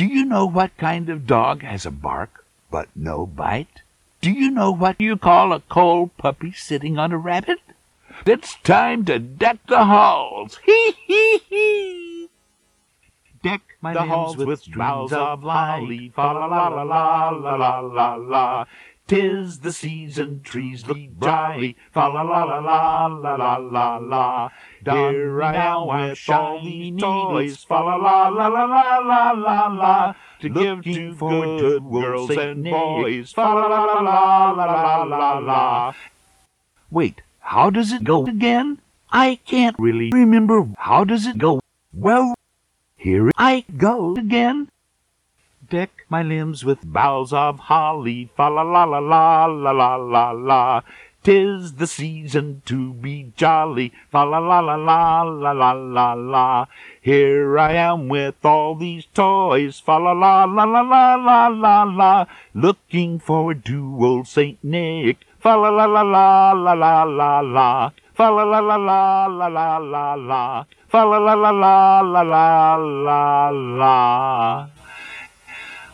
Do you know what kind of dog has a bark but no bite? Do you know what you call a cold puppy sitting on a rabbit? It's time to deck the halls. Hee hee hee. Deck my the halls with, boughs of lolly, fa la la la la la la la. Tis the season, trees look jolly, fa la la la la la la la la. Here I am with these toys, fa la la la la la la la la. To give to good girls and boys, fa la la la la la la la la. Wait, how does it go again? I can't really remember. How does it go? Well, here I go again. Deck my limbs with boughs of holly, fa la la la la la la la la. Tis the season to be jolly, fa la la la la la la la la. Here I am with all these toys, fa la la la la la la la la. Looking forward to old Saint Nick, fa la la la la la la la la. Fa la la la la la la la la. Fa la la la la la la la la.